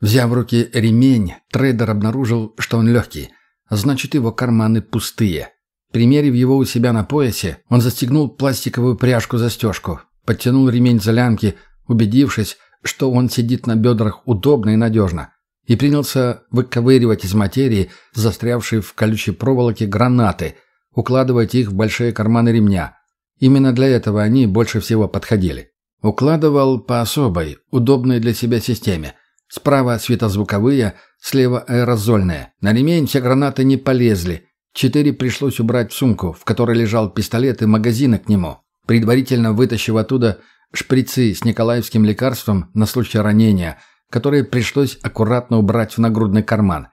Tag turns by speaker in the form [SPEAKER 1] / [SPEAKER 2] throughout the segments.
[SPEAKER 1] Взяв в руки ремень, трейдер обнаружил, что он легкий, а значит его карманы пустые. Примерив его у себя на поясе, он застегнул пластиковую пряжку-застежку, подтянул ремень за лямки, убедившись, что он сидит на бедрах удобно и надежно, и принялся выковыривать из материи, застрявшие в колючей проволоке, гранаты, укладывать их в большие карманы ремня. Именно для этого они больше всего подходили. Укладывал по особой, удобной для себя системе. Справа светозвуковые, слева аэрозольные. На ремень все гранаты не полезли. Четыре пришлось убрать в сумку, в которой лежал пистолет и магазины к нему, предварительно вытащив оттуда шприцы с николаевским лекарством на случай ранения, которые пришлось аккуратно убрать в нагрудный карман.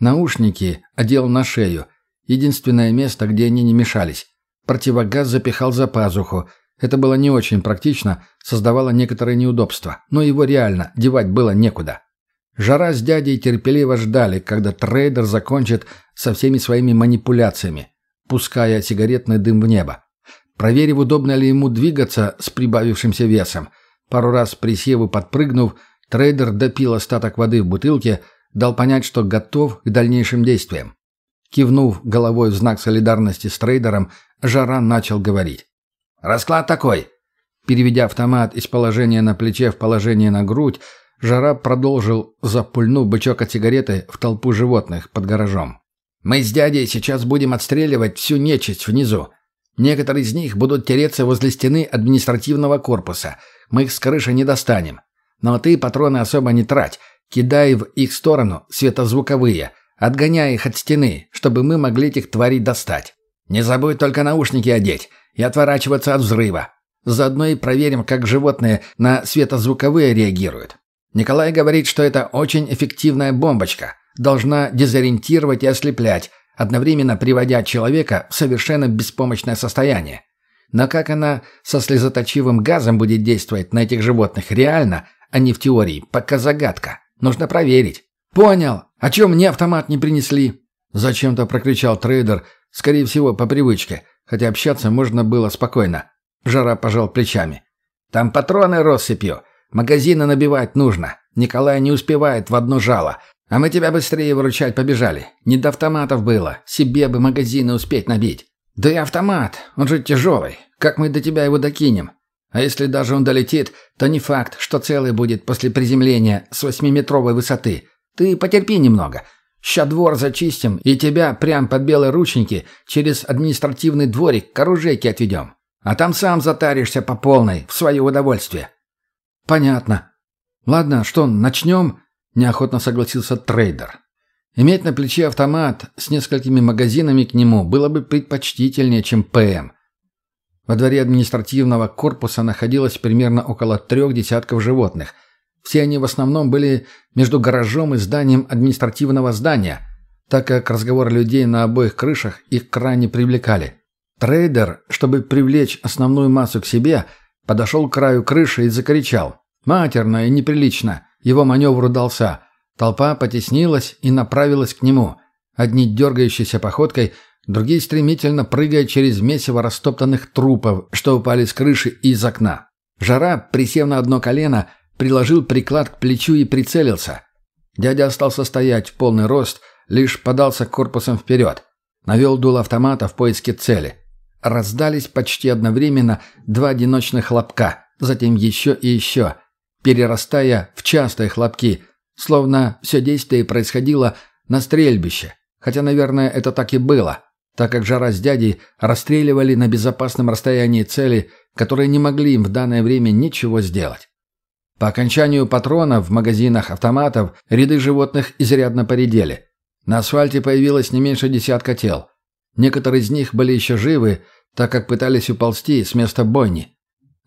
[SPEAKER 1] Наушники одел на шею, единственное место, где они не мешались. Противогаз запихал за пазуху. Это было не очень практично, создавало некоторые неудобства, но его реально девать было некуда. Жара с дядей терпеливо ждали, когда трейдер закончит со всеми своими манипуляциями, пуская сигаретный дым в небо. Проверив, удобно ли ему двигаться с прибавившимся весом, пару раз присев и подпрыгнув, трейдер допил остаток воды в бутылке, дал понять, что готов к дальнейшим действиям. Кивнув головой в знак солидарности с трейдером, Жара начал говорить. «Расклад такой». Переведя автомат из положения на плече в положение на грудь, Жара продолжил, запульнув бычок от сигареты в толпу животных под гаражом. «Мы с дядей сейчас будем отстреливать всю нечисть внизу. Некоторые из них будут тереться возле стены административного корпуса. Мы их с крыши не достанем. Но ты патроны особо не трать. Кидай в их сторону светозвуковые. Отгоняй их от стены, чтобы мы могли этих тварей достать. Не забудь только наушники одеть и отворачиваться от взрыва. Заодно и проверим, как животные на светозвуковые реагируют. Николай говорит, что это очень эффективная бомбочка. Должна дезориентировать и ослеплять, одновременно приводя человека в совершенно беспомощное состояние. Но как она со слезоточивым газом будет действовать на этих животных реально, а не в теории, пока загадка. Нужно проверить. «Понял. А чем мне автомат не принесли?» Зачем-то прокричал трейдер, скорее всего, по привычке, хотя общаться можно было спокойно. Жара пожал плечами. «Там патроны россыпью. Магазины набивать нужно. Николай не успевает в одно жало. А мы тебя быстрее выручать побежали. Не до автоматов было. Себе бы магазины успеть набить. Да и автомат, он же тяжелый. Как мы до тебя его докинем? А если даже он долетит, то не факт, что целый будет после приземления с восьмиметровой высоты. Ты потерпи немного. Ща двор зачистим, и тебя прям под белые рученьки через административный дворик к оружейке отведем. А там сам затаришься по полной, в свое удовольствие. «Понятно. Ладно, что, начнем?» – неохотно согласился трейдер. Иметь на плече автомат с несколькими магазинами к нему было бы предпочтительнее, чем ПМ. Во дворе административного корпуса находилось примерно около трех десятков животных. Все они в основном были между гаражом и зданием административного здания, так как разговор людей на обоих крышах их крайне привлекали. Трейдер, чтобы привлечь основную массу к себе – Подошел к краю крыши и закричал. Матерно и неприлично. Его маневр удался. Толпа потеснилась и направилась к нему. Одни дергающейся походкой, другие стремительно прыгая через месиво растоптанных трупов, что упали с крыши и из окна. Жара, присев на одно колено, приложил приклад к плечу и прицелился. Дядя остался стоять в полный рост, лишь подался корпусом вперед. Навел дул автомата в поиске цели. Раздались почти одновременно два одиночных хлопка, затем еще и еще, перерастая в частые хлопки, словно все действие происходило на стрельбище. Хотя, наверное, это так и было, так как Жара с дядей расстреливали на безопасном расстоянии цели, которые не могли им в данное время ничего сделать. По окончанию патронов в магазинах автоматов ряды животных изрядно поредели. На асфальте появилось не меньше десятка тел. Некоторые из них были еще живы, так как пытались уползти с места бойни.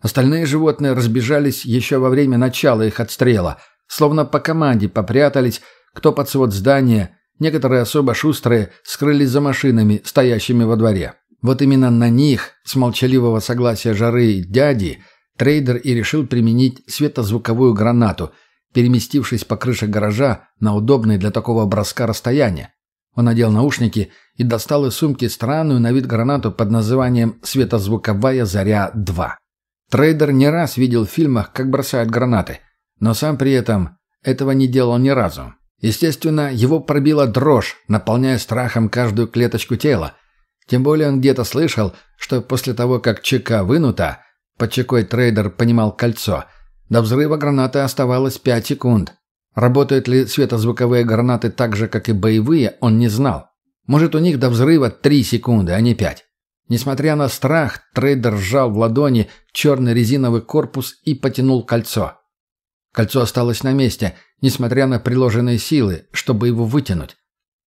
[SPEAKER 1] Остальные животные разбежались еще во время начала их отстрела, словно по команде попрятались, кто под свод здания, некоторые особо шустрые скрылись за машинами, стоящими во дворе. Вот именно на них, с молчаливого согласия жары дяди, трейдер и решил применить светозвуковую гранату, переместившись по крыше гаража на удобное для такого броска расстояние. Он надел наушники и достал из сумки странную на вид гранату под названием «Светозвуковая заря-2». Трейдер не раз видел в фильмах, как бросают гранаты, но сам при этом этого не делал ни разу. Естественно, его пробила дрожь, наполняя страхом каждую клеточку тела. Тем более он где-то слышал, что после того, как чека вынута, под чекой трейдер понимал кольцо, до взрыва гранаты оставалось 5 секунд. Работают ли светозвуковые гранаты так же, как и боевые, он не знал. Может, у них до взрыва 3 секунды, а не 5. Несмотря на страх, трейдер сжал в ладони черный резиновый корпус и потянул кольцо. Кольцо осталось на месте, несмотря на приложенные силы, чтобы его вытянуть.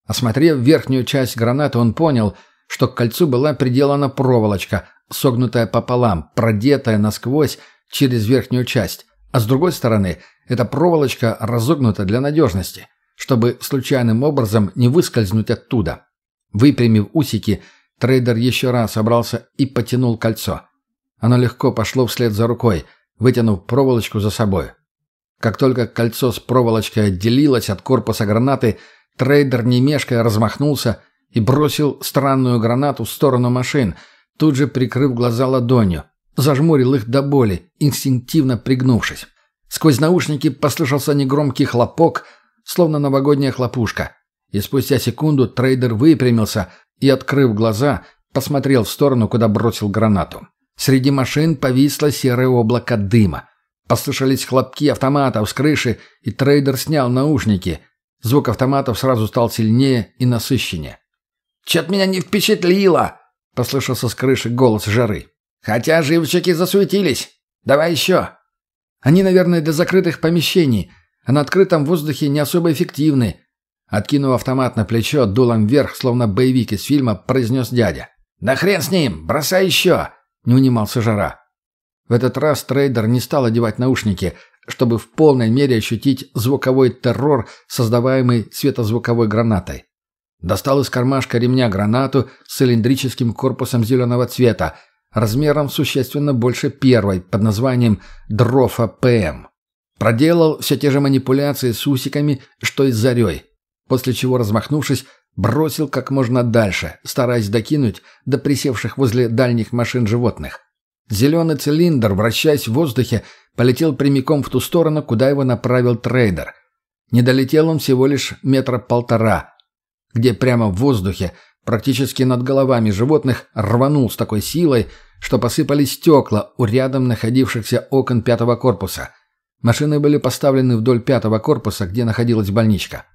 [SPEAKER 1] Осмотрев верхнюю часть гранаты, он понял, что к кольцу была приделана проволочка, согнутая пополам, продетая насквозь через верхнюю часть, а с другой стороны эта проволочка разогнута для надежности, чтобы случайным образом не выскользнуть оттуда. Выпрямив усики, трейдер еще раз собрался и потянул кольцо. Оно легко пошло вслед за рукой, вытянув проволочку за собой. Как только кольцо с проволочкой отделилось от корпуса гранаты, трейдер не размахнулся и бросил странную гранату в сторону машин, тут же прикрыв глаза ладонью. Зажмурил их до боли, инстинктивно пригнувшись. Сквозь наушники послышался негромкий хлопок, словно новогодняя хлопушка. И спустя секунду трейдер выпрямился и, открыв глаза, посмотрел в сторону, куда бросил гранату. Среди машин повисло серое облако дыма. Послышались хлопки автоматов с крыши, и трейдер снял наушники. Звук автоматов сразу стал сильнее и насыщеннее. «Чё-то меня не впечатлило!» — послышался с крыши голос жары. «Хотя живчики засуетились. Давай еще!» «Они, наверное, для закрытых помещений, а на открытом воздухе не особо эффективны». Откинув автомат на плечо, дулом вверх, словно боевик из фильма, произнес дядя. «Да хрен с ним! Бросай еще!» — не унимался жара. В этот раз трейдер не стал одевать наушники, чтобы в полной мере ощутить звуковой террор, создаваемый светозвуковой гранатой. Достал из кармашка ремня гранату с цилиндрическим корпусом зеленого цвета, размером существенно больше первой, под названием «Дрофа ПМ». Проделал все те же манипуляции с усиками, что и с зарей, после чего, размахнувшись, бросил как можно дальше, стараясь докинуть до присевших возле дальних машин животных. Зеленый цилиндр, вращаясь в воздухе, полетел прямиком в ту сторону, куда его направил трейдер. Не долетел он всего лишь метра полтора, где прямо в воздухе, практически над головами животных, рванул с такой силой, что посыпались стекла у рядом находившихся окон пятого корпуса. Машины были поставлены вдоль пятого корпуса, где находилась больничка.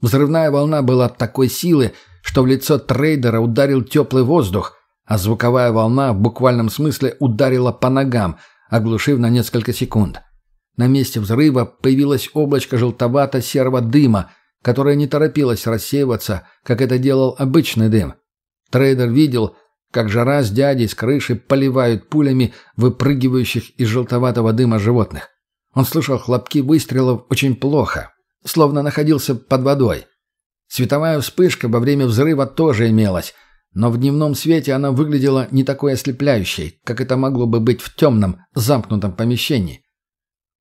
[SPEAKER 1] Взрывная волна была такой силы, что в лицо трейдера ударил теплый воздух, а звуковая волна в буквальном смысле ударила по ногам, оглушив на несколько секунд. На месте взрыва появилось облачко желтовато-серого дыма, которое не торопилось рассеиваться, как это делал обычный дым. Трейдер видел, как жара с дядей с крыши поливают пулями выпрыгивающих из желтоватого дыма животных. Он слышал хлопки выстрелов очень плохо, словно находился под водой. Световая вспышка во время взрыва тоже имелась – но в дневном свете она выглядела не такой ослепляющей, как это могло бы быть в темном, замкнутом помещении.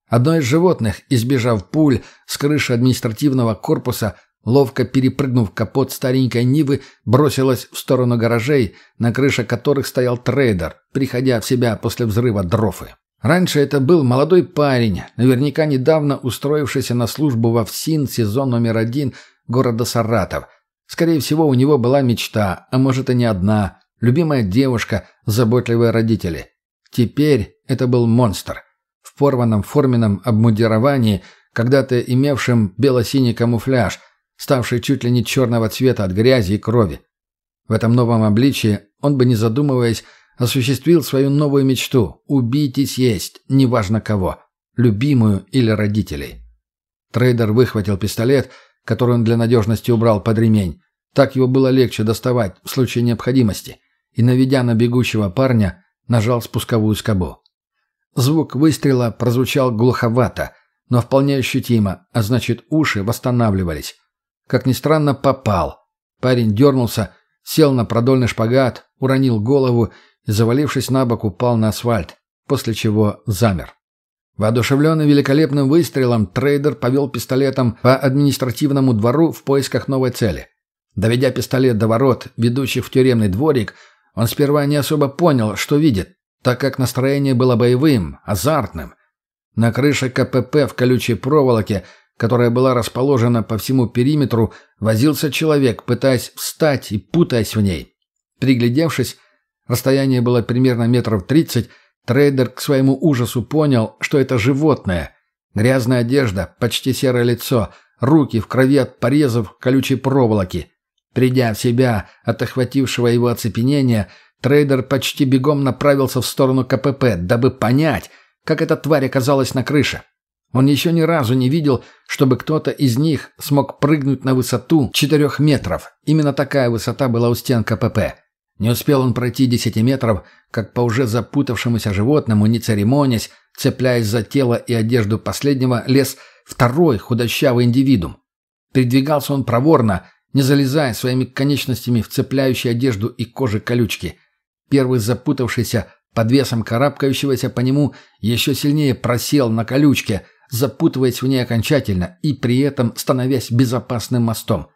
[SPEAKER 1] Одно из животных, избежав пуль с крыши административного корпуса, ловко перепрыгнув капот старенькой Нивы, бросилось в сторону гаражей, на крыше которых стоял трейдер, приходя в себя после взрыва дрофы. Раньше это был молодой парень, наверняка недавно устроившийся на службу во ФСИН сезон номер один города Саратов – Скорее всего, у него была мечта, а может и не одна, любимая девушка, заботливые родители. Теперь это был монстр. В порванном форменном обмундировании, когда-то имевшем бело-синий камуфляж, ставший чуть ли не черного цвета от грязи и крови. В этом новом обличии он бы, не задумываясь, осуществил свою новую мечту – убить и съесть, неважно кого, любимую или родителей. Трейдер выхватил пистолет – который он для надежности убрал под ремень. Так его было легче доставать в случае необходимости. И, наведя на бегущего парня, нажал спусковую скобу. Звук выстрела прозвучал глуховато, но вполне ощутимо, а значит уши восстанавливались. Как ни странно, попал. Парень дернулся, сел на продольный шпагат, уронил голову и, завалившись на бок, упал на асфальт, после чего замер. Воодушевленный великолепным выстрелом, трейдер повел пистолетом по административному двору в поисках новой цели. Доведя пистолет до ворот, ведущих в тюремный дворик, он сперва не особо понял, что видит, так как настроение было боевым, азартным. На крыше КПП в колючей проволоке, которая была расположена по всему периметру, возился человек, пытаясь встать и путаясь в ней. Приглядевшись, расстояние было примерно метров тридцать, трейдер к своему ужасу понял, что это животное. Грязная одежда, почти серое лицо, руки в крови от порезов колючей проволоки. Придя в себя от охватившего его оцепенения, трейдер почти бегом направился в сторону КПП, дабы понять, как эта тварь оказалась на крыше. Он еще ни разу не видел, чтобы кто-то из них смог прыгнуть на высоту четырех метров. Именно такая высота была у стен КПП. Не успел он пройти десяти метров, как по уже запутавшемуся животному, не церемонясь, цепляясь за тело и одежду последнего, лез второй худощавый индивидуум. Передвигался он проворно, не залезая своими конечностями в цепляющие одежду и кожи колючки. Первый запутавшийся под весом карабкающегося по нему еще сильнее просел на колючке – запутываясь в ней окончательно и при этом становясь безопасным мостом.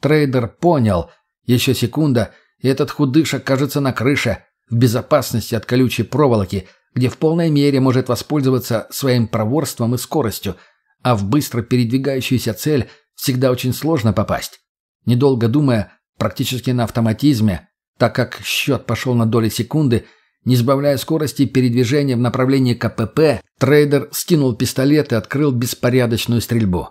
[SPEAKER 1] Трейдер понял, еще секунда, и этот худыш окажется на крыше, в безопасности от колючей проволоки, где в полной мере может воспользоваться своим проворством и скоростью, а в быстро передвигающуюся цель всегда очень сложно попасть. Недолго думая, практически на автоматизме, так как счет пошел на доли секунды, не сбавляя скорости передвижения в направлении КПП, трейдер скинул пистолет и открыл беспорядочную стрельбу.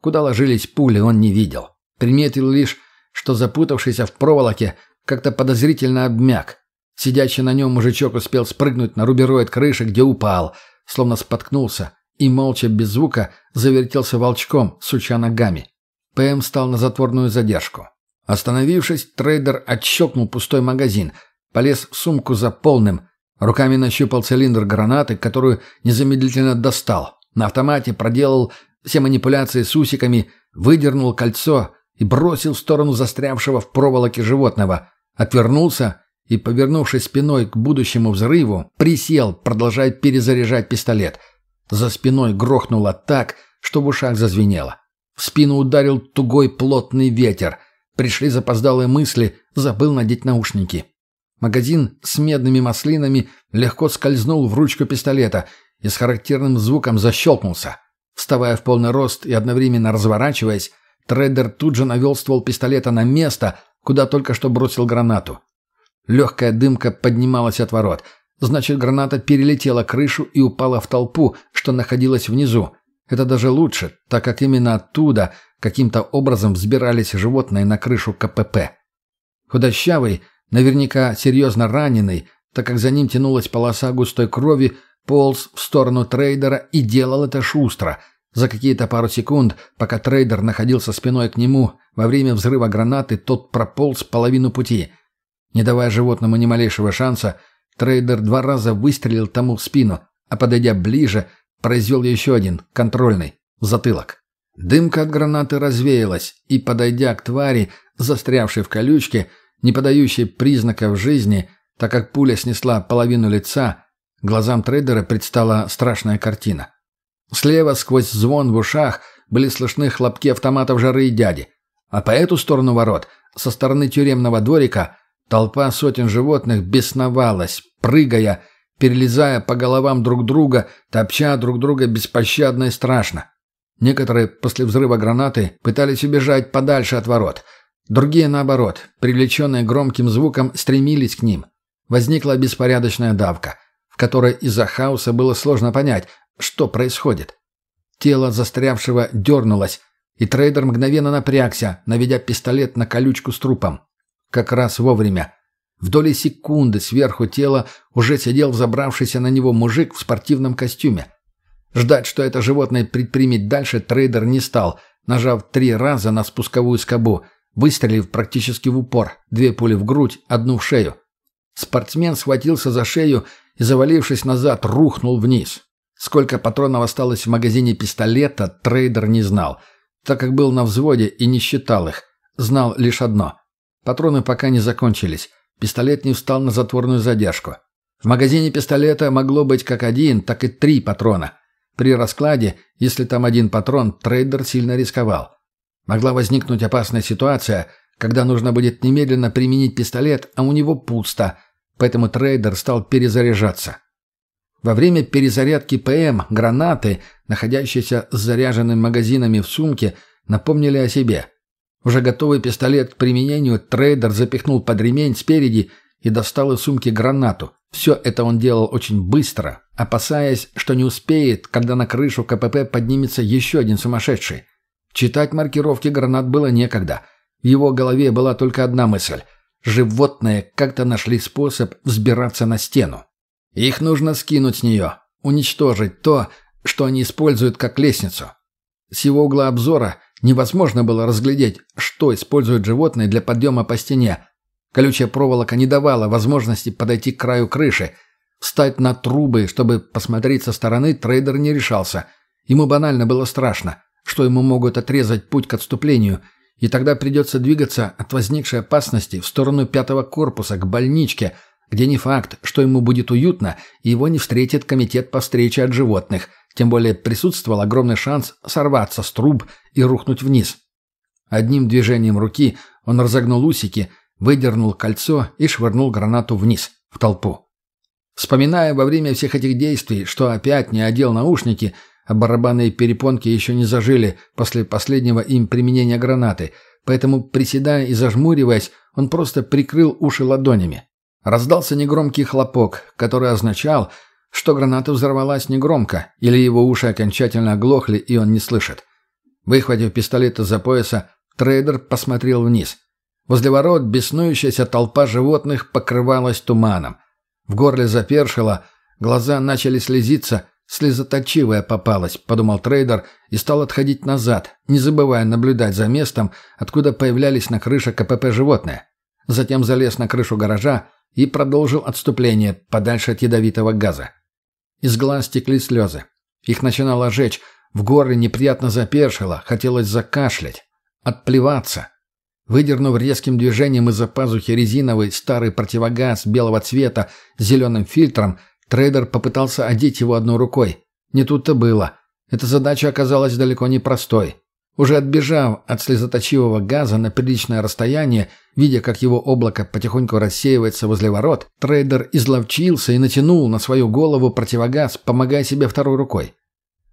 [SPEAKER 1] Куда ложились пули, он не видел. Приметил лишь, что запутавшийся в проволоке как-то подозрительно обмяк. Сидящий на нем мужичок успел спрыгнуть на рубероид крыши, где упал, словно споткнулся, и молча, без звука, завертелся волчком, суча ногами. ПМ стал на затворную задержку. Остановившись, трейдер отщелкнул пустой магазин – Полез в сумку за полным. Руками нащупал цилиндр гранаты, которую незамедлительно достал. На автомате проделал все манипуляции с усиками, выдернул кольцо и бросил в сторону застрявшего в проволоке животного. Отвернулся и, повернувшись спиной к будущему взрыву, присел, продолжая перезаряжать пистолет. За спиной грохнуло так, что в ушах зазвенело. В спину ударил тугой плотный ветер. Пришли запоздалые мысли, забыл надеть наушники. Магазин с медными маслинами легко скользнул в ручку пистолета и с характерным звуком защелкнулся. Вставая в полный рост и одновременно разворачиваясь, трейдер тут же навел ствол пистолета на место, куда только что бросил гранату. Легкая дымка поднималась от ворот. Значит, граната перелетела крышу и упала в толпу, что находилась внизу. Это даже лучше, так как именно оттуда каким-то образом взбирались животные на крышу КПП. Худощавый, наверняка серьезно раненый, так как за ним тянулась полоса густой крови, полз в сторону трейдера и делал это шустро. За какие-то пару секунд, пока трейдер находился спиной к нему, во время взрыва гранаты тот прополз половину пути. Не давая животному ни малейшего шанса, трейдер два раза выстрелил тому в спину, а подойдя ближе, произвел еще один, контрольный, в затылок. Дымка от гранаты развеялась, и, подойдя к твари, застрявшей в колючке, не подающей признаков жизни, так как пуля снесла половину лица, глазам трейдера предстала страшная картина. Слева, сквозь звон в ушах, были слышны хлопки автоматов жары и дяди. А по эту сторону ворот, со стороны тюремного дворика, толпа сотен животных бесновалась, прыгая, перелезая по головам друг друга, топча друг друга беспощадно и страшно. Некоторые после взрыва гранаты пытались убежать подальше от ворот – Другие, наоборот, привлеченные громким звуком, стремились к ним. Возникла беспорядочная давка, в которой из-за хаоса было сложно понять, что происходит. Тело застрявшего дернулось, и трейдер мгновенно напрягся, наведя пистолет на колючку с трупом. Как раз вовремя. В доли секунды сверху тела уже сидел взобравшийся на него мужик в спортивном костюме. Ждать, что это животное предпримет дальше, трейдер не стал, нажав три раза на спусковую скобу – выстрелив практически в упор, две пули в грудь, одну в шею. Спортсмен схватился за шею и, завалившись назад, рухнул вниз. Сколько патронов осталось в магазине пистолета, трейдер не знал, так как был на взводе и не считал их. Знал лишь одно. Патроны пока не закончились. Пистолет не встал на затворную задержку. В магазине пистолета могло быть как один, так и три патрона. При раскладе, если там один патрон, трейдер сильно рисковал. Могла возникнуть опасная ситуация, когда нужно будет немедленно применить пистолет, а у него пусто, поэтому трейдер стал перезаряжаться. Во время перезарядки ПМ гранаты находящиеся с заряженными магазинами в сумке, напомнили о себе. Уже готовый пистолет к применению трейдер запихнул под ремень спереди и достал из сумки гранату. Все это он делал очень быстро, опасаясь, что не успеет, когда на крышу КПП поднимется еще один сумасшедший. Читать маркировки гранат было некогда. В его голове была только одна мысль. Животные как-то нашли способ взбираться на стену. Их нужно скинуть с нее, уничтожить то, что они используют как лестницу. С его угла обзора невозможно было разглядеть, что используют животные для подъема по стене. Колючая проволока не давала возможности подойти к краю крыши. Встать на трубы, чтобы посмотреть со стороны, трейдер не решался. Ему банально было страшно, что ему могут отрезать путь к отступлению, и тогда придется двигаться от возникшей опасности в сторону пятого корпуса, к больничке, где не факт, что ему будет уютно, и его не встретит комитет по встрече от животных – тем более присутствовал огромный шанс сорваться с труб и рухнуть вниз. Одним движением руки он разогнул усики, выдернул кольцо и швырнул гранату вниз, в толпу. Вспоминая во время всех этих действий, что опять не одел наушники, а барабанные перепонки еще не зажили после последнего им применения гранаты, поэтому, приседая и зажмуриваясь, он просто прикрыл уши ладонями. Раздался негромкий хлопок, который означал, что граната взорвалась негромко, или его уши окончательно оглохли, и он не слышит. Выхватив пистолет из-за пояса, трейдер посмотрел вниз. Возле ворот беснующаяся толпа животных покрывалась туманом. В горле запершило, глаза начали слезиться, слезоточивая попалась, подумал трейдер и стал отходить назад, не забывая наблюдать за местом, откуда появлялись на крыше КПП животные. Затем залез на крышу гаража и продолжил отступление подальше от ядовитого газа. Из глаз текли слезы. Их начинало жечь, в горле неприятно запершило, хотелось закашлять, отплеваться. Выдернув резким движением из-за пазухи резиновый старый противогаз белого цвета с зеленым фильтром, трейдер попытался одеть его одной рукой. Не тут-то было. Эта задача оказалась далеко не простой. Уже отбежав от слезоточивого газа на приличное расстояние, видя, как его облако потихоньку рассеивается возле ворот, трейдер изловчился и натянул на свою голову противогаз, помогая себе второй рукой.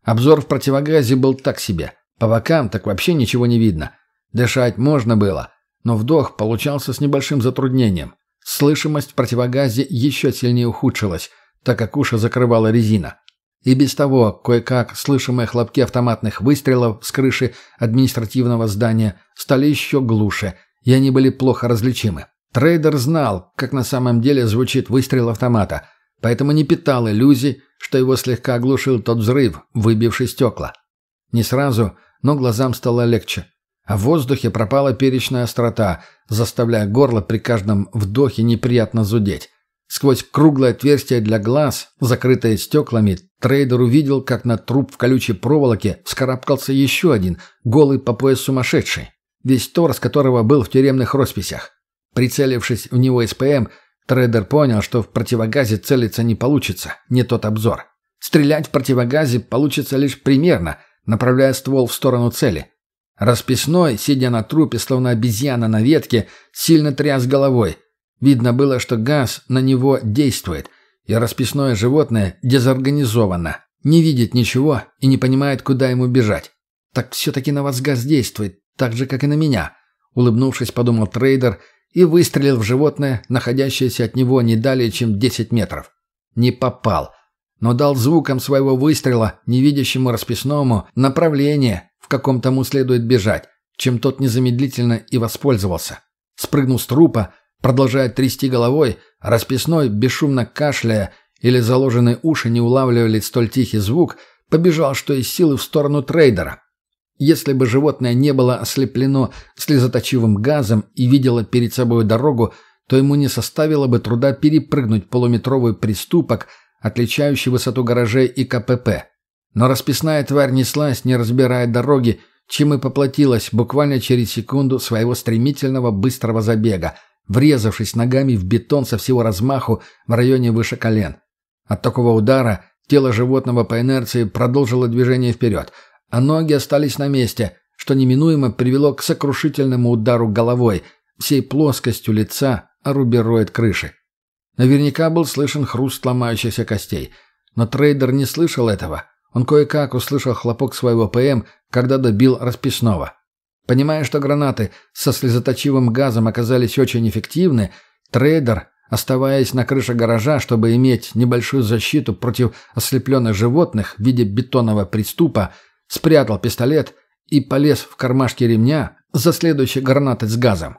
[SPEAKER 1] Обзор в противогазе был так себе. По бокам так вообще ничего не видно. Дышать можно было, но вдох получался с небольшим затруднением. Слышимость в противогазе еще сильнее ухудшилась, так как уши закрывала резина. И без того, кое-как слышимые хлопки автоматных выстрелов с крыши административного здания стали еще глуше, и они были плохо различимы. Трейдер знал, как на самом деле звучит выстрел автомата, поэтому не питал иллюзий, что его слегка оглушил тот взрыв, выбивший стекла. Не сразу, но глазам стало легче. А в воздухе пропала перечная острота, заставляя горло при каждом вдохе неприятно зудеть. Сквозь круглое отверстие для глаз, закрытое стеклами, трейдер увидел, как на труп в колючей проволоке вскарабкался еще один, голый по пояс сумасшедший, весь торс которого был в тюремных росписях. Прицелившись в него СПМ, трейдер понял, что в противогазе целиться не получится, не тот обзор. Стрелять в противогазе получится лишь примерно, направляя ствол в сторону цели. Расписной, сидя на трупе, словно обезьяна на ветке, сильно тряс головой, Видно было, что газ на него действует, и расписное животное дезорганизовано, не видит ничего и не понимает, куда ему бежать. Так все-таки на вас газ действует, так же, как и на меня. Улыбнувшись, подумал трейдер и выстрелил в животное, находящееся от него не далее, чем 10 метров. Не попал, но дал звуком своего выстрела невидящему расписному направление, в каком тому следует бежать, чем тот незамедлительно и воспользовался. Спрыгнув с трупа, Продолжая трясти головой, расписной, бесшумно кашляя или заложенные уши не улавливали столь тихий звук, побежал что из силы в сторону трейдера. Если бы животное не было ослеплено слезоточивым газом и видело перед собой дорогу, то ему не составило бы труда перепрыгнуть полуметровый приступок, отличающий высоту гаражей и КПП. Но расписная тварь неслась, не разбирая дороги, чем и поплатилась буквально через секунду своего стремительного быстрого забега – врезавшись ногами в бетон со всего размаху в районе выше колен. От такого удара тело животного по инерции продолжило движение вперед, а ноги остались на месте, что неминуемо привело к сокрушительному удару головой, всей плоскостью лица о рубероид крыши. Наверняка был слышен хруст ломающихся костей, но трейдер не слышал этого. Он кое-как услышал хлопок своего ПМ, когда добил расписного. Понимая, что гранаты со слезоточивым газом оказались очень эффективны, трейдер, оставаясь на крыше гаража, чтобы иметь небольшую защиту против ослепленных животных в виде бетонного приступка, спрятал пистолет и полез в кармашки ремня за следующей гранатой с газом.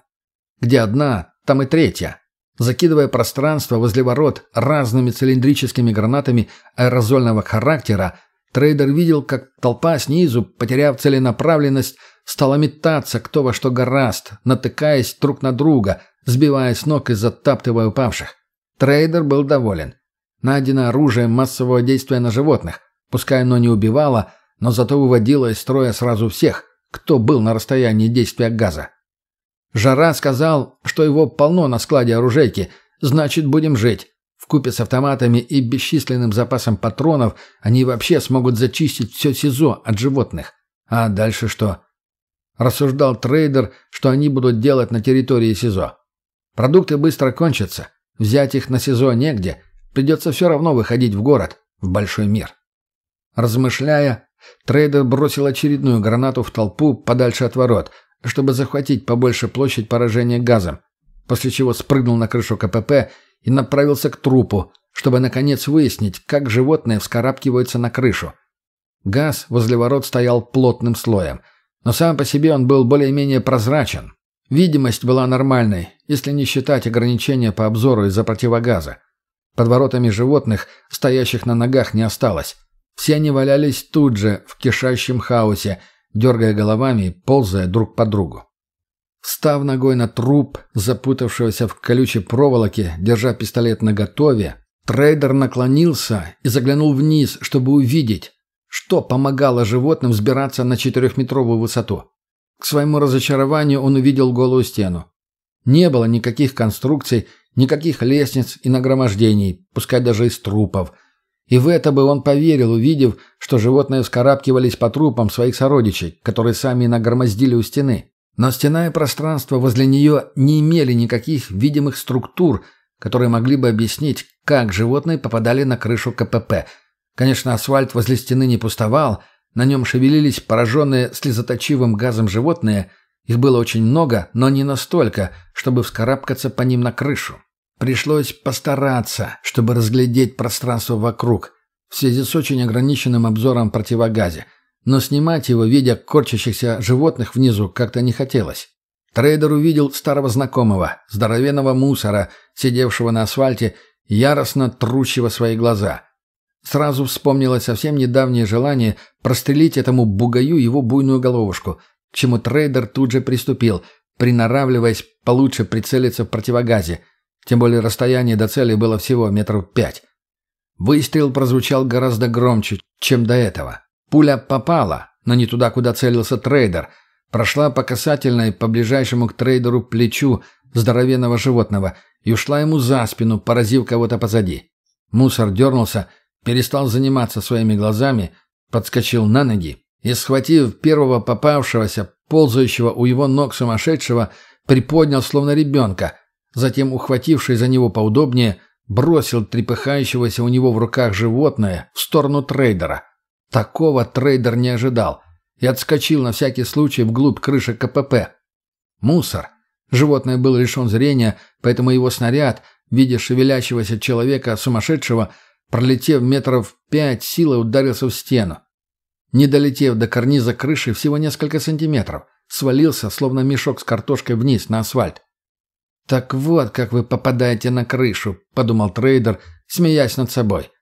[SPEAKER 1] Где одна, там и третья. Закидывая пространство возле ворот разными цилиндрическими гранатами аэрозольного характера, трейдер видел, как толпа снизу, потеряв целенаправленность, стала метаться кто во что гораст, натыкаясь друг на друга, сбивая с ног и затаптывая упавших. Трейдер был доволен. Найдено оружие массового действия на животных. Пускай оно не убивало, но зато выводило из строя сразу всех, кто был на расстоянии действия газа. Жара сказал, что его полно на складе оружейки, значит, будем жить. В купе с автоматами и бесчисленным запасом патронов они вообще смогут зачистить все СИЗО от животных. А дальше что? Рассуждал трейдер, что они будут делать на территории СИЗО. Продукты быстро кончатся. Взять их на СИЗО негде. Придется все равно выходить в город, в большой мир. Размышляя, трейдер бросил очередную гранату в толпу подальше от ворот – чтобы захватить побольше площадь поражения газом, после чего спрыгнул на крышу КПП и направился к трупу, чтобы наконец выяснить, как животные вскарабкиваются на крышу. Газ возле ворот стоял плотным слоем, но сам по себе он был более-менее прозрачен. Видимость была нормальной, если не считать ограничения по обзору из-за противогаза. Под воротами животных, стоящих на ногах, не осталось. Все они валялись тут же, в кишащем хаосе – дергая головами и ползая друг по другу. Встав ногой на труп, запутавшегося в колючей проволоке, держа пистолет наготове, трейдер наклонился и заглянул вниз, чтобы увидеть, что помогало животным взбираться на четырехметровую высоту. К своему разочарованию он увидел голую стену. Не было никаких конструкций, никаких лестниц и нагромождений, пускай даже из трупов – и в это бы он поверил, увидев, что животные вскарабкивались по трупам своих сородичей, которые сами нагромоздили у стены. Но стена и пространство возле нее не имели никаких видимых структур, которые могли бы объяснить, как животные попадали на крышу КПП. Конечно, асфальт возле стены не пустовал, на нем шевелились пораженные слезоточивым газом животные. Их было очень много, но не настолько, чтобы вскарабкаться по ним на крышу. Пришлось постараться, чтобы разглядеть пространство вокруг, в связи с очень ограниченным обзором противогазе, но снимать его, видя корчащихся животных внизу, как-то не хотелось. Трейдер увидел старого знакомого, здоровенного мусора, сидевшего на асфальте, яростно трущего свои глаза. Сразу вспомнилось совсем недавнее желание прострелить этому бугаю его буйную головушку, к чему трейдер тут же приступил, приноравливаясь получше прицелиться в противогазе – тем более расстояние до цели было всего метров пять. Выстрел прозвучал гораздо громче, чем до этого. Пуля попала, но не туда, куда целился трейдер. Прошла по касательной по ближайшему к трейдеру плечу здоровенного животного и ушла ему за спину, поразив кого-то позади. Мусор дернулся, перестал заниматься своими глазами, подскочил на ноги и, схватив первого попавшегося, ползающего у его ног сумасшедшего, приподнял словно ребенка – Затем, ухвативший за него поудобнее, бросил трепыхающегося у него в руках животное в сторону трейдера. Такого трейдер не ожидал и отскочил на всякий случай вглубь крыши КПП. Мусор. Животное было лишен зрения, поэтому его снаряд, видя шевелящегося человека сумасшедшего, пролетев метров пять, силой ударился в стену. Не долетев до карниза крыши всего несколько сантиметров, свалился, словно мешок с картошкой вниз на асфальт. «Так вот, как вы попадаете на крышу», — подумал трейдер, смеясь над собой.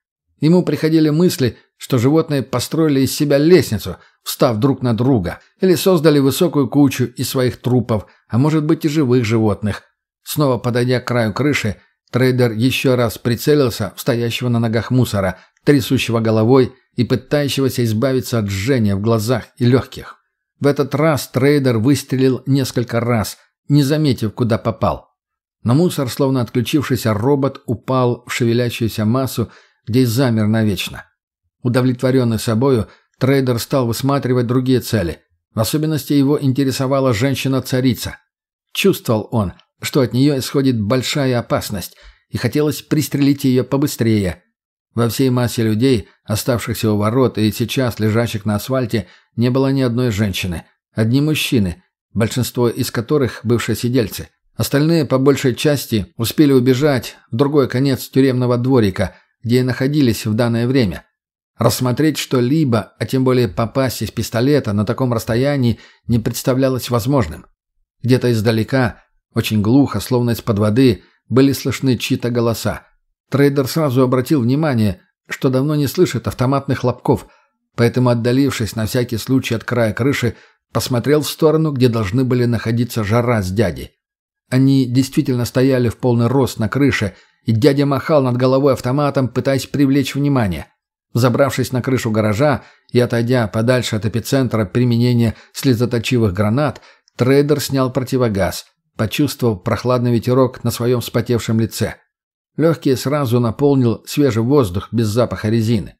[SPEAKER 1] Ему приходили мысли, что животные построили из себя лестницу, встав друг на друга, или создали высокую кучу из своих трупов, а может быть и живых животных. Снова подойдя к краю крыши, трейдер еще раз прицелился в стоящего на ногах мусора, трясущего головой и пытающегося избавиться от жжения в глазах и легких. В этот раз трейдер выстрелил несколько раз, не заметив, куда попал. Но мусор, словно отключившийся робот, упал в шевелящуюся массу, где и замер навечно. Удовлетворенный собою, трейдер стал высматривать другие цели. В особенности его интересовала женщина-царица. Чувствовал он, что от нее исходит большая опасность, и хотелось пристрелить ее побыстрее. Во всей массе людей, оставшихся у ворот и сейчас лежащих на асфальте, не было ни одной женщины. Одни мужчины, большинство из которых бывшие сидельцы. Остальные, по большей части, успели убежать в другой конец тюремного дворика, где и находились в данное время. Рассмотреть что-либо, а тем более попасть из пистолета на таком расстоянии, не представлялось возможным. Где-то издалека, очень глухо, словно из-под воды, были слышны чьи-то голоса. Трейдер сразу обратил внимание, что давно не слышит автоматных хлопков, поэтому, отдалившись на всякий случай от края крыши, посмотрел в сторону, где должны были находиться жара с дядей. Они действительно стояли в полный рост на крыше, и дядя махал над головой автоматом, пытаясь привлечь внимание. Забравшись на крышу гаража и отойдя подальше от эпицентра применения слезоточивых гранат, трейдер снял противогаз, почувствовав прохладный ветерок на своем вспотевшем лице. Легкие сразу наполнил свежий воздух без запаха резины.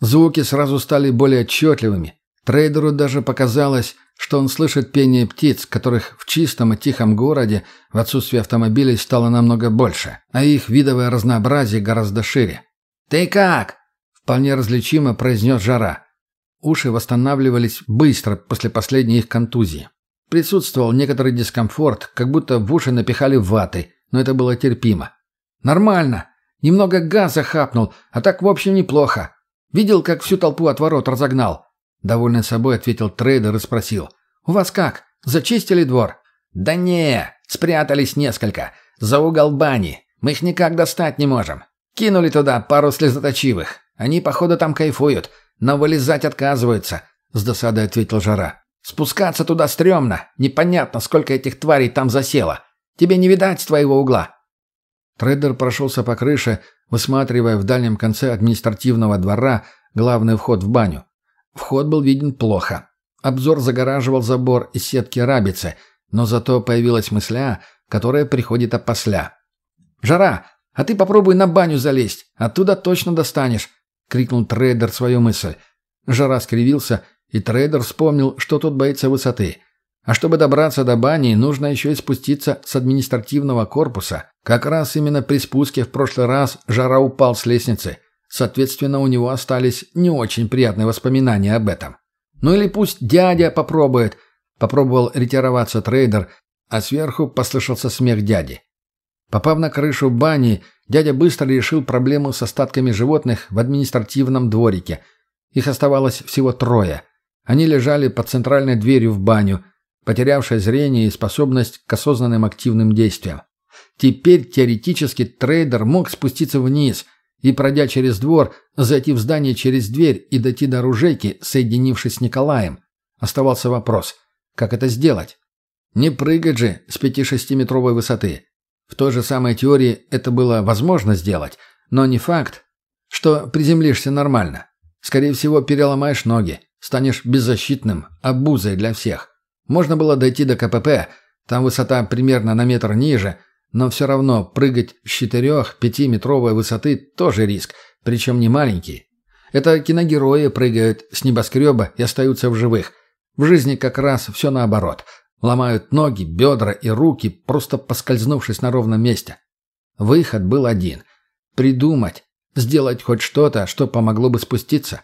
[SPEAKER 1] Звуки сразу стали более отчетливыми. Трейдеру даже показалось, что он слышит пение птиц, которых в чистом и тихом городе в отсутствии автомобилей стало намного больше, а их видовое разнообразие гораздо шире. «Ты как?» – вполне различимо произнес Жара. Уши восстанавливались быстро после последней их контузии. Присутствовал некоторый дискомфорт, как будто в уши напихали ваты, но это было терпимо. «Нормально. Немного газа хапнул, а так в общем неплохо. Видел, как всю толпу от ворот разогнал?» Довольный собой ответил трейдер и спросил. «У вас как? Зачистили двор?» «Да не, спрятались несколько. За угол бани. Мы их никак достать не можем. Кинули туда пару слезоточивых. Они, походу, там кайфуют, но вылезать отказываются», — с досадой ответил Жара. «Спускаться туда стрёмно. Непонятно, сколько этих тварей там засело. Тебе не видать с твоего угла». Трейдер прошелся по крыше, высматривая в дальнем конце административного двора главный вход в баню. Вход был виден плохо. Обзор загораживал забор из сетки рабицы, но зато появилась мысля, которая приходит опосля. «Жара, а ты попробуй на баню залезть, оттуда точно достанешь!» — крикнул трейдер свою мысль. Жара скривился, и трейдер вспомнил, что тот боится высоты. А чтобы добраться до бани, нужно еще и спуститься с административного корпуса. Как раз именно при спуске в прошлый раз Жара упал с лестницы. Соответственно, у него остались не очень приятные воспоминания об этом. Ну или пусть дядя попробует. Попробовал ретироваться трейдер, а сверху послышался смех дяди. Попав на крышу бани, дядя быстро решил проблему с остатками животных в административном дворике. Их оставалось всего трое. Они лежали под центральной дверью в баню – потерявшая зрение и способность к осознанным активным действиям. Теперь теоретически трейдер мог спуститься вниз и, пройдя через двор, зайти в здание через дверь и дойти до оружейки, соединившись с Николаем. Оставался вопрос, как это сделать? Не прыгать же с 5-6-метровой высоты. В той же самой теории это было возможно сделать, но не факт, что приземлишься нормально. Скорее всего, переломаешь ноги, станешь беззащитным, обузой для всех. Можно было дойти до КПП, там высота примерно на метр ниже, но все равно прыгать с четырех-пятиметровой высоты тоже риск, причем не маленький. Это киногерои прыгают с небоскреба и остаются в живых. В жизни как раз все наоборот. Ломают ноги, бедра и руки, просто поскользнувшись на ровном месте. Выход был один. Придумать, сделать хоть что-то, что помогло бы спуститься.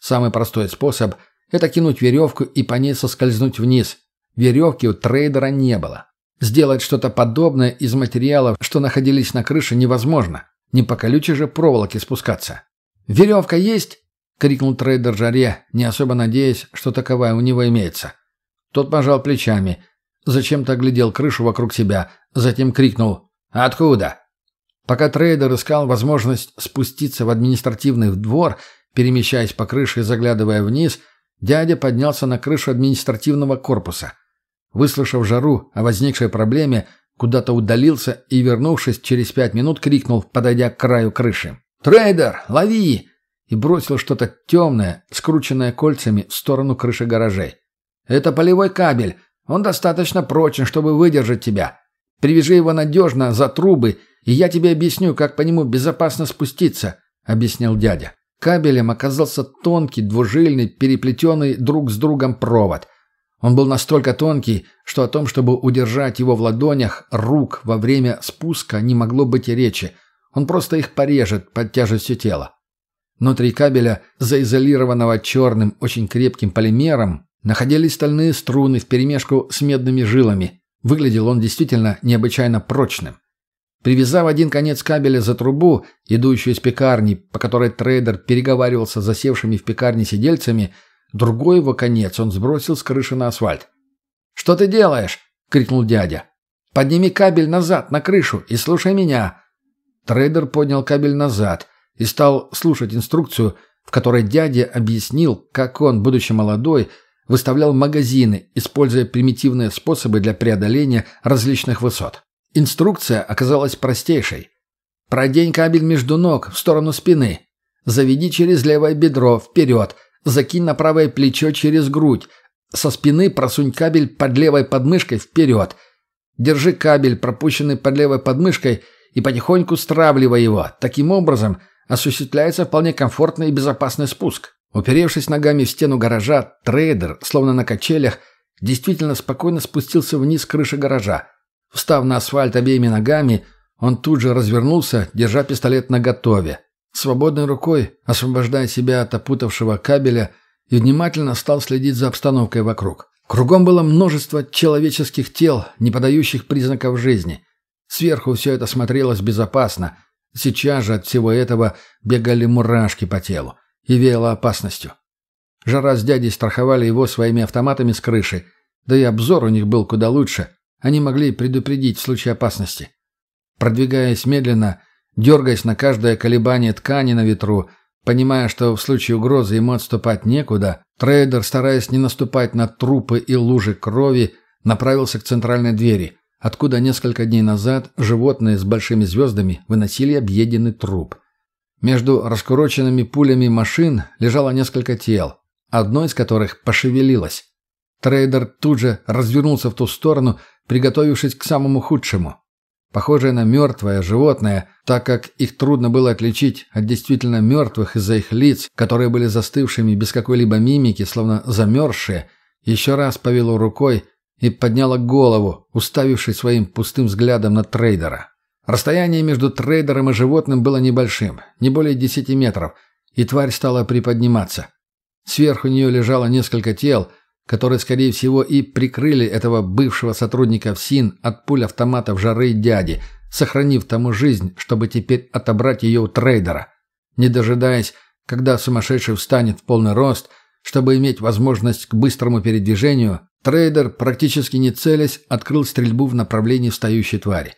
[SPEAKER 1] Самый простой способ – это кинуть веревку и по ней соскользнуть вниз. Веревки у трейдера не было. Сделать что-то подобное из материалов, что находились на крыше, невозможно. Не по колючей же проволоке спускаться. «Веревка есть?» — крикнул трейдер Жаре, не особо надеясь, что таковая у него имеется. Тот пожал плечами. Зачем-то оглядел крышу вокруг себя, затем крикнул «Откуда?». Пока трейдер искал возможность спуститься в административный двор, перемещаясь по крыше и заглядывая вниз, Дядя поднялся на крышу административного корпуса. Выслушав жару о возникшей проблеме, куда-то удалился и, вернувшись через пять минут, крикнул, подойдя к краю крыши. «Трейдер, лови!» и бросил что-то темное, скрученное кольцами в сторону крыши гаражей. «Это полевой кабель. Он достаточно прочен, чтобы выдержать тебя. Привяжи его надежно за трубы, и я тебе объясню, как по нему безопасно спуститься», — объяснил дядя. Кабелем оказался тонкий, двужильный, переплетенный друг с другом провод. Он был настолько тонкий, что о том, чтобы удержать его в ладонях рук во время спуска, не могло быть и речи. Он просто их порежет под тяжестью тела. Внутри кабеля, заизолированного черным, очень крепким полимером, находились стальные струны вперемешку с медными жилами. Выглядел он действительно необычайно прочным. Привязав один конец кабеля за трубу, идущую из пекарни, по которой трейдер переговаривался с засевшими в пекарне сидельцами, другой его конец он сбросил с крыши на асфальт. «Что ты делаешь?» — крикнул дядя. «Подними кабель назад, на крышу, и слушай меня». Трейдер поднял кабель назад и стал слушать инструкцию, в которой дядя объяснил, как он, будучи молодой, выставлял магазины, используя примитивные способы для преодоления различных высот. Инструкция оказалась простейшей. Продень кабель между ног в сторону спины. Заведи через левое бедро вперед. Закинь на правое плечо через грудь. Со спины просунь кабель под левой подмышкой вперед. Держи кабель, пропущенный под левой подмышкой, и потихоньку стравливай его. Таким образом осуществляется вполне комфортный и безопасный спуск. Уперевшись ногами в стену гаража, трейдер, словно на качелях, действительно спокойно спустился вниз крыши гаража. Встав на асфальт обеими ногами, он тут же развернулся, держа пистолет наготове. Свободной рукой, освобождая себя от опутавшего кабеля, и внимательно стал следить за обстановкой вокруг. Кругом было множество человеческих тел, не подающих признаков жизни. Сверху все это смотрелось безопасно. Сейчас же от всего этого бегали мурашки по телу и веяло опасностью. Жара с дядей страховали его своими автоматами с крыши, да и обзор у них был куда лучше – они могли предупредить в случае опасности. Продвигаясь медленно, дергаясь на каждое колебание ткани на ветру, понимая, что в случае угрозы ему отступать некуда, трейдер, стараясь не наступать на трупы и лужи крови, направился к центральной двери, откуда несколько дней назад животные с большими звездами выносили объеденный труп. Между раскуроченными пулями машин лежало несколько тел, одно из которых пошевелилось. Трейдер тут же развернулся в ту сторону, приготовившись к самому худшему. Похожее на мертвое животное, так как их трудно было отличить от действительно мертвых из-за их лиц, которые были застывшими без какой-либо мимики, словно замерзшие, еще раз повело рукой и подняла голову, уставившись своим пустым взглядом на трейдера. Расстояние между трейдером и животным было небольшим, не более десяти метров, и тварь стала приподниматься. Сверху нее лежало несколько тел – которые, скорее всего, и прикрыли этого бывшего сотрудника ФСИН от пуль автоматов жары дяди, сохранив тому жизнь, чтобы теперь отобрать ее у трейдера. Не дожидаясь, когда сумасшедший встанет в полный рост, чтобы иметь возможность к быстрому передвижению, трейдер, практически не целясь, открыл стрельбу в направлении встающей твари.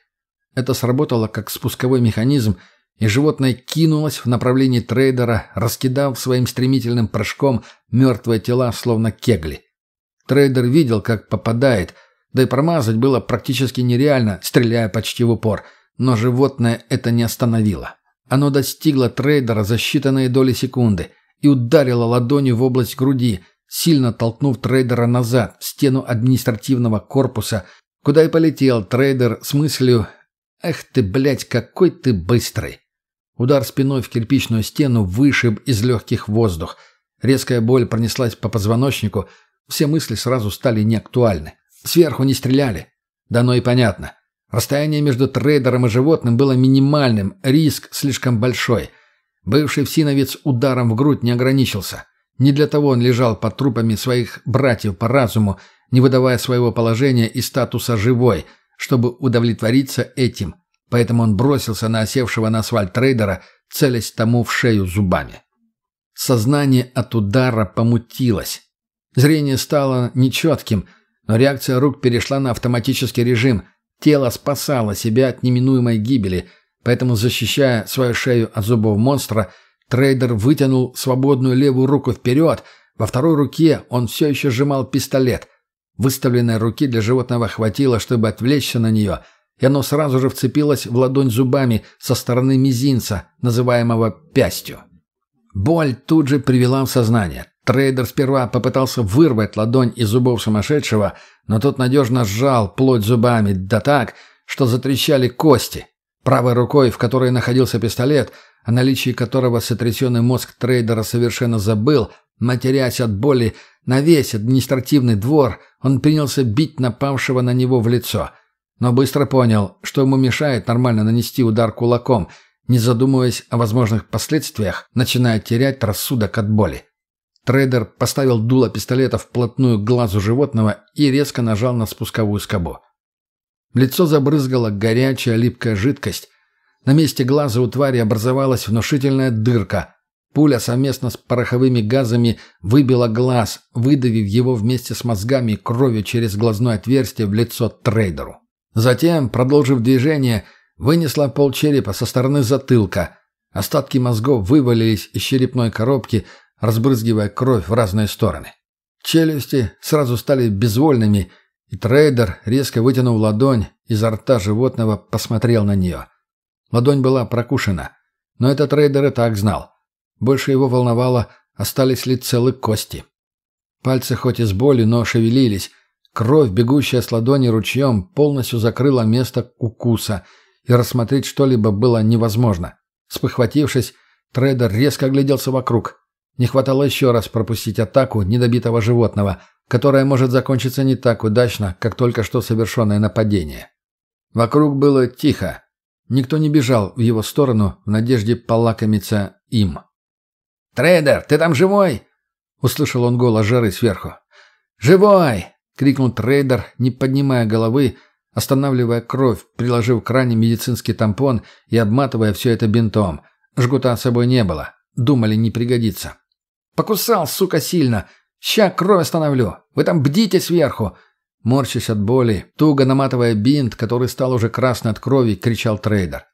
[SPEAKER 1] Это сработало как спусковой механизм, и животное кинулось в направлении трейдера, раскидав своим стремительным прыжком мертвые тела, словно кегли. Трейдер видел, как попадает, да и промазать было практически нереально, стреляя почти в упор. Но животное это не остановило. Оно достигло трейдера за считанные доли секунды и ударило ладонью в область груди, сильно толкнув трейдера назад, в стену административного корпуса, куда и полетел трейдер с мыслью «Эх ты, блядь, какой ты быстрый!» Удар спиной в кирпичную стену вышиб из легких воздух. Резкая боль пронеслась по позвоночнику, все мысли сразу стали неактуальны. Сверху не стреляли. Дано и понятно. Расстояние между трейдером и животным было минимальным, риск слишком большой. Бывший всиновец ударом в грудь не ограничился. Не для того он лежал под трупами своих братьев по разуму, не выдавая своего положения и статуса живой, чтобы удовлетвориться этим. Поэтому он бросился на осевшего на асфальт трейдера, целясь тому в шею зубами. Сознание от удара помутилось. Зрение стало нечетким, но реакция рук перешла на автоматический режим. Тело спасало себя от неминуемой гибели, поэтому, защищая свою шею от зубов монстра, трейдер вытянул свободную левую руку вперед, во второй руке он все еще сжимал пистолет. Выставленной руки для животного хватило, чтобы отвлечься на нее, и оно сразу же вцепилось в ладонь зубами со стороны мизинца, называемого пястью. Боль тут же привела в сознание. Трейдер сперва попытался вырвать ладонь из зубов сумасшедшего, но тот надежно сжал плоть зубами, да так, что затрещали кости. Правой рукой, в которой находился пистолет, о наличии которого сотрясенный мозг трейдера совершенно забыл, матерясь от боли на весь административный двор, он принялся бить напавшего на него в лицо. Но быстро понял, что ему мешает нормально нанести удар кулаком, не задумываясь о возможных последствиях, начиная терять рассудок от боли. Трейдер поставил дуло пистолета вплотную к глазу животного и резко нажал на спусковую скобу. Лицо забрызгала горячая липкая жидкость. На месте глаза у твари образовалась внушительная дырка. Пуля совместно с пороховыми газами выбила глаз, выдавив его вместе с мозгами и кровью через глазное отверстие в лицо трейдеру. Затем, продолжив движение, вынесла полчерепа со стороны затылка. Остатки мозгов вывалились из черепной коробки, разбрызгивая кровь в разные стороны. Челюсти сразу стали безвольными, и трейдер, резко вытянув ладонь, изо рта животного посмотрел на нее. Ладонь была прокушена, но этот трейдер и так знал. Больше его волновало, остались ли целы кости. Пальцы хоть и с болью, но шевелились. Кровь, бегущая с ладони ручьем, полностью закрыла место укуса, и рассмотреть что-либо было невозможно. Спохватившись, трейдер резко огляделся вокруг. Не хватало еще раз пропустить атаку недобитого животного, которая может закончиться не так удачно, как только что совершенное нападение. Вокруг было тихо. Никто не бежал в его сторону в надежде полакомиться им. «Трейдер, ты там живой?» — услышал он голос Жары сверху. «Живой!» — крикнул трейдер, не поднимая головы, останавливая кровь, приложив к ране медицинский тампон и обматывая все это бинтом. Жгута с собой не было. Думали, не пригодится. Покусал, сука, сильно. Ща кровь остановлю. Вы там бдите сверху. Морщась от боли, туго наматывая бинт, который стал уже красный от крови, кричал трейдер.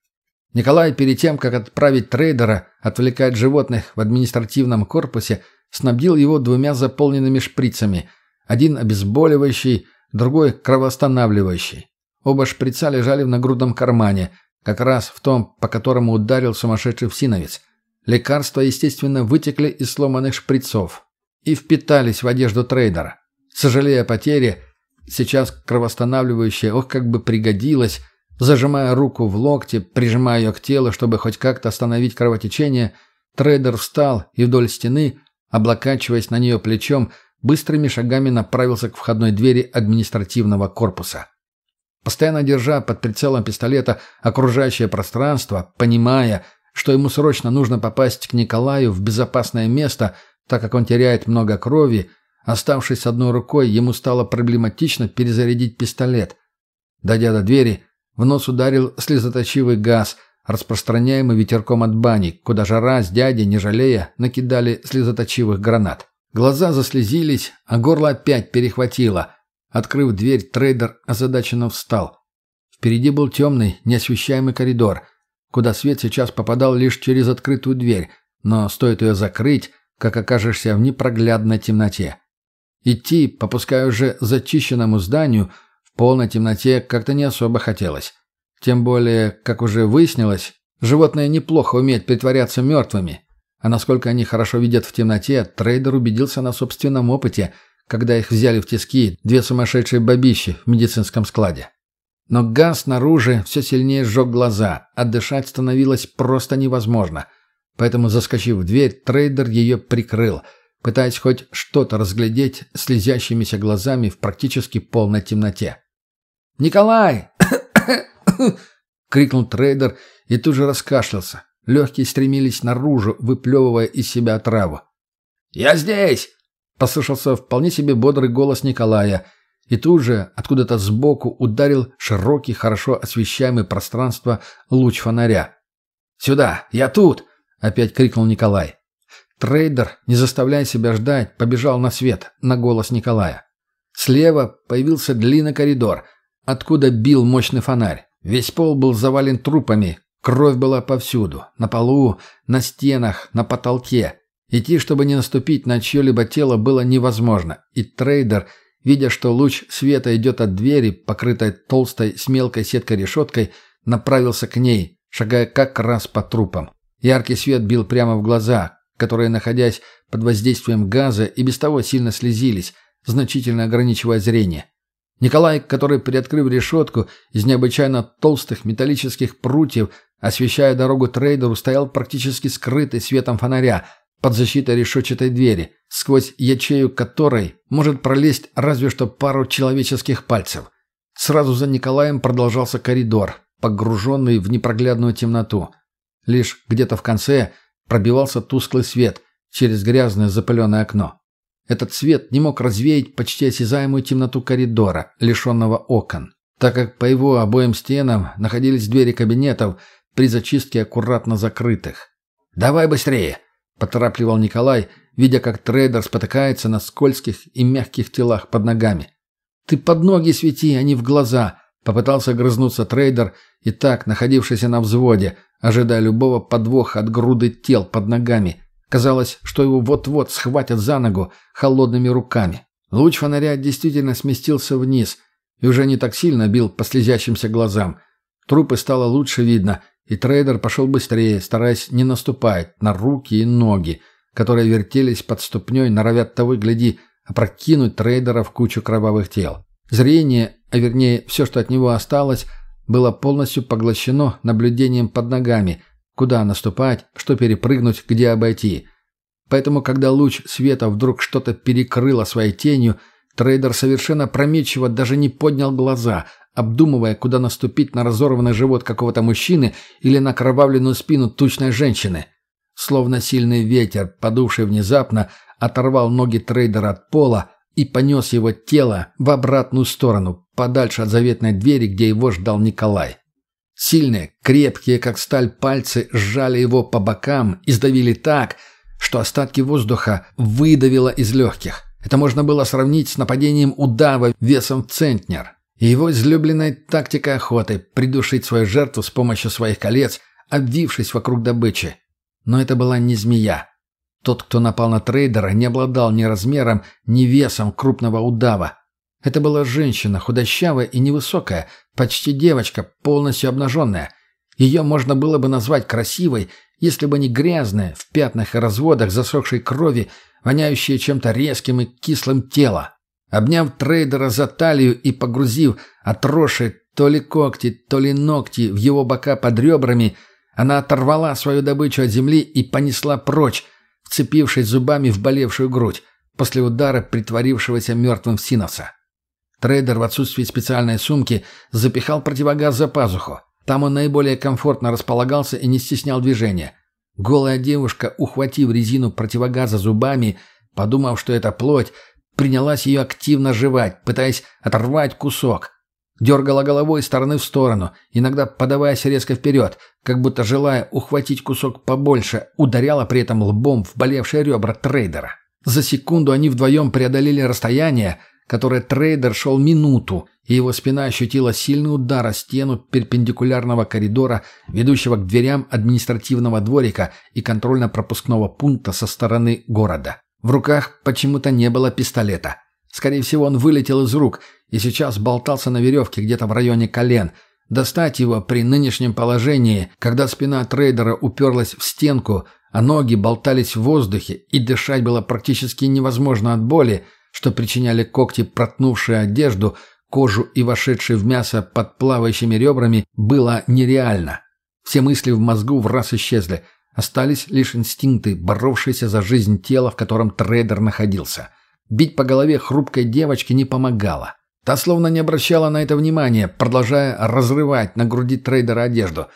[SPEAKER 1] Николай перед тем, как отправить трейдера отвлекать животных в административном корпусе, снабдил его двумя заполненными шприцами. Один обезболивающий, другой кровоостанавливающий. Оба шприца лежали в нагрудном кармане, как раз в том, по которому ударил сумасшедший всиновец. Лекарства, естественно, вытекли из сломанных шприцов и впитались в одежду трейдера. Сожалея о потере, сейчас кровоостанавливающее, ох, как бы пригодилось, зажимая руку в локте, прижимая ее к телу, чтобы хоть как-то остановить кровотечение, трейдер встал и вдоль стены, облокачиваясь на нее плечом, быстрыми шагами направился к входной двери административного корпуса. Постоянно держа под прицелом пистолета окружающее пространство, понимая, что ему срочно нужно попасть к Николаю в безопасное место, так как он теряет много крови, оставшись одной рукой, ему стало проблематично перезарядить пистолет. Дойдя до двери, в нос ударил слезоточивый газ, распространяемый ветерком от бани, куда жара с дядей, не жалея, накидали слезоточивых гранат. Глаза заслезились, а горло опять перехватило. Открыв дверь, трейдер озадаченно встал. Впереди был темный, неосвещаемый коридор – куда свет сейчас попадал лишь через открытую дверь, но стоит ее закрыть, как окажешься в непроглядной темноте. Идти, попуская уже зачищенному зданию, полной темноте как-то не особо хотелось. Тем более, как уже выяснилось, животные неплохо умеют притворяться мертвыми. А насколько они хорошо видят в темноте, трейдер убедился на собственном опыте, когда их взяли в тиски две сумасшедшие бабищи в медицинском складе. Но газ снаружи все сильнее жег глаза, а дышать становилось просто невозможно. Поэтому, заскочив в дверь, трейдер ее прикрыл, пытаясь хоть что-то разглядеть слезящимися глазами в практически полной темноте. «Николай!» — крикнул трейдер и тут же раскашлялся. Легкие стремились наружу, выплевывая из себя траву. «Я здесь!» — послышался вполне себе бодрый голос Николая — и тут же, откуда-то сбоку, ударил широкий, хорошо освещаемый пространство луч фонаря. «Сюда! Я тут!» — опять крикнул Николай. Трейдер, не заставляя себя ждать, побежал на свет, на голос Николая. Слева появился длинный коридор, откуда бил мощный фонарь. Весь пол был завален трупами, кровь была повсюду, на полу, на стенах, на потолке. Идти, чтобы не наступить на чье-либо тело, было невозможно, и трейдер — Видя, что луч света идет от двери, покрытой толстой с мелкой сеткой-решеткой, направился к ней, шагая как раз по трупам. Яркий свет бил прямо в глаза, которые, находясь под воздействием газа, и без того сильно слезились, значительно ограничивая зрение. Николай, который, приоткрыв решетку из необычайно толстых металлических прутьев, освещая дорогу трейдеру, стоял практически скрытый светом фонаря, под защитой решетчатой двери, сквозь ячею которой может пролезть разве что пару человеческих пальцев. Сразу за Николаем продолжался коридор, погруженный в непроглядную темноту. Лишь где-то в конце пробивался тусклый свет через грязное запыленное окно. Этот свет не мог развеять почти осязаемую темноту коридора, лишенного окон, так как по его обоим стенам находились двери кабинетов при зачистке аккуратно закрытых. «Давай быстрее!» – поторапливал Николай, видя, как трейдер спотыкается на скользких и мягких телах под ногами. «Ты под ноги свети, а не в глаза!» – попытался грызнуться трейдер, и так, находившийся на взводе, ожидая любого подвоха от груды тел под ногами. Казалось, что его вот-вот схватят за ногу холодными руками. Луч фонаря действительно сместился вниз и уже не так сильно бил по слезящимся глазам. Трупы стало лучше видно, и трейдер пошел быстрее, стараясь не наступать на руки и ноги, которые вертелись под ступней, норовят того и гляди, опрокинуть трейдера в кучу кровавых тел. Зрение, а вернее все, что от него осталось, было полностью поглощено наблюдением под ногами, куда наступать, что перепрыгнуть, где обойти. Поэтому, когда луч света вдруг что-то перекрыло своей тенью, трейдер совершенно прометчиво даже не поднял глаза, обдумывая, куда наступить на разорванный живот какого-то мужчины или на кровавленную спину тучной женщины – Словно сильный ветер, подувший внезапно, оторвал ноги трейдера от пола и понес его тело в обратную сторону, подальше от заветной двери, где его ждал Николай. Сильные, крепкие, как сталь, пальцы сжали его по бокам и сдавили так, что остатки воздуха выдавило из легких. Это можно было сравнить с нападением удава весом в центнер. И его излюбленной тактикой охоты – придушить свою жертву с помощью своих колец, обвившись вокруг добычи. Но это была не змея. Тот, кто напал на трейдера, не обладал ни размером, ни весом крупного удава. Это была женщина, худощавая и невысокая, почти девочка, полностью обнаженная. Ее можно было бы назвать красивой, если бы не грязная, в пятнах и разводах засохшей крови, воняющая чем-то резким и кислым тело. Обняв трейдера за талию и погрузив отросшие то ли когти, то ли ногти в его бока под ребрами, она оторвала свою добычу от земли и понесла прочь, вцепившись зубами в болевшую грудь, после удара притворившегося мертвым Синоса. Трейдер в отсутствии специальной сумки запихал противогаз за пазуху. Там он наиболее комфортно располагался и не стеснял движения. Голая девушка, ухватив резину противогаза зубами, подумав, что это плоть, принялась ее активно жевать, пытаясь оторвать кусок. Дергала головой из стороны в сторону, иногда подаваясь резко вперед, как будто желая ухватить кусок побольше, ударяла при этом лбом в болевшие ребра трейдера. За секунду они вдвоем преодолели расстояние, которое трейдер шел минуту, и его спина ощутила сильный удар о стену перпендикулярного коридора, ведущего к дверям административного дворика и контрольно-пропускного пункта со стороны города. В руках почему-то не было пистолета – Скорее всего, он вылетел из рук и сейчас болтался на веревке где-то в районе колен. Достать его при нынешнем положении, когда спина трейдера уперлась в стенку, а ноги болтались в воздухе, и дышать было практически невозможно от боли, что причиняли когти, проткнувшие одежду, кожу и вошедшие в мясо под плавающими ребрами, было нереально. Все мысли в мозгу в раз исчезли. Остались лишь инстинкты, боровшиеся за жизнь тела, в котором трейдер находился. Бить по голове хрупкой девочки не помогало. Та словно не обращала на это внимания, продолжая разрывать на груди трейдера одежду.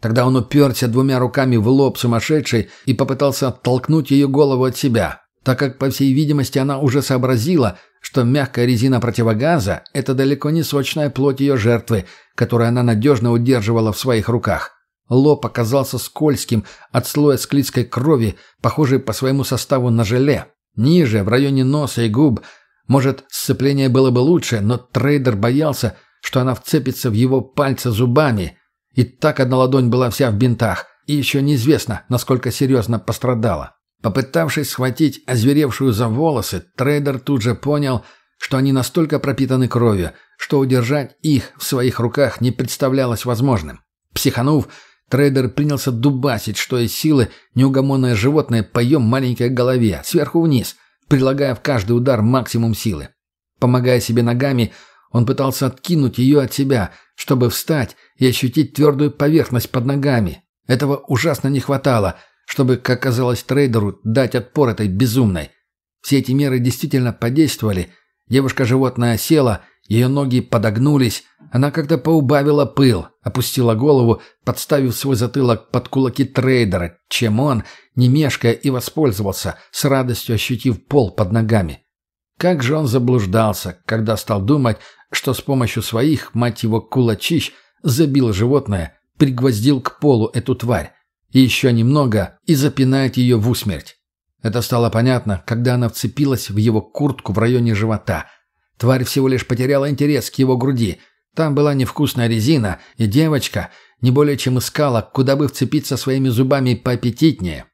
[SPEAKER 1] Тогда он уперся двумя руками в лоб сумасшедшей и попытался оттолкнуть ее голову от себя, так как, по всей видимости, она уже сообразила, что мягкая резина противогаза – это далеко не сочная плоть ее жертвы, которую она надежно удерживала в своих руках. Лоб оказался скользким от слоя склизкой крови, похожей по своему составу на желе. Ниже, в районе носа и губ, может, сцепление было бы лучше, но трейдер боялся, что она вцепится в его пальцы зубами. И так одна ладонь была вся в бинтах, и еще неизвестно, насколько серьезно пострадала. Попытавшись схватить озверевшую за волосы, трейдер тут же понял, что они настолько пропитаны кровью, что удержать их в своих руках не представлялось возможным. Психанув, Трейдер принялся дубасить, что есть силы неугомонное животное по ее маленькой голове, сверху вниз, прилагая в каждый удар максимум силы. Помогая себе ногами, он пытался откинуть ее от себя, чтобы встать и ощутить твердую поверхность под ногами. Этого ужасно не хватало, чтобы, как казалось трейдеру, дать отпор этой безумной. Все эти меры действительно подействовали. Девушка-животное села Ее ноги подогнулись, она как-то поубавила пыл, опустила голову, подставив свой затылок под кулаки трейдера, чем он, не мешкая, и воспользовался, с радостью ощутив пол под ногами. Как же он заблуждался, когда стал думать, что с помощью своих, мать его, кулачищ, забил животное, пригвоздил к полу эту тварь, и еще немного, и запинает ее в усмерть. Это стало понятно, когда она вцепилась в его куртку в районе живота. Тварь всего лишь потеряла интерес к его груди – там была невкусная резина, и девочка не более чем искала, куда бы вцепиться своими зубами поаппетитнее.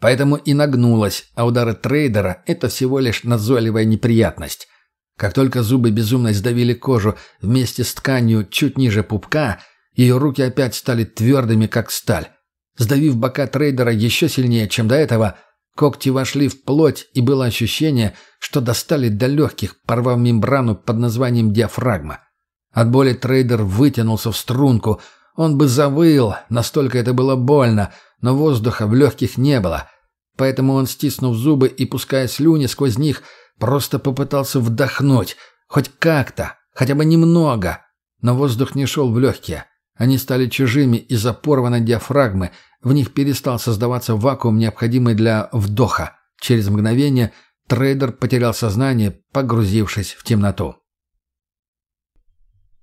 [SPEAKER 1] Поэтому и нагнулась, а удары трейдера – это всего лишь назойливая неприятность. Как только зубы безумной сдавили кожу вместе с тканью чуть ниже пупка, ее руки опять стали твердыми, как сталь. Сдавив бока трейдера еще сильнее, чем до этого, когти вошли в плоть, и было ощущение, что достали до легких, порвав мембрану под названием диафрагма. От боли трейдер вытянулся в струнку. Он бы завыл, настолько это было больно, но воздуха в легких не было. Поэтому он, стиснув зубы и пуская слюни сквозь них, просто попытался вдохнуть. Хоть как-то, хотя бы немного. Но воздух не шел в легкие. Они стали чужими из-за порванной диафрагмы. В них перестал создаваться вакуум, необходимый для вдоха. Через мгновение трейдер потерял сознание, погрузившись в темноту.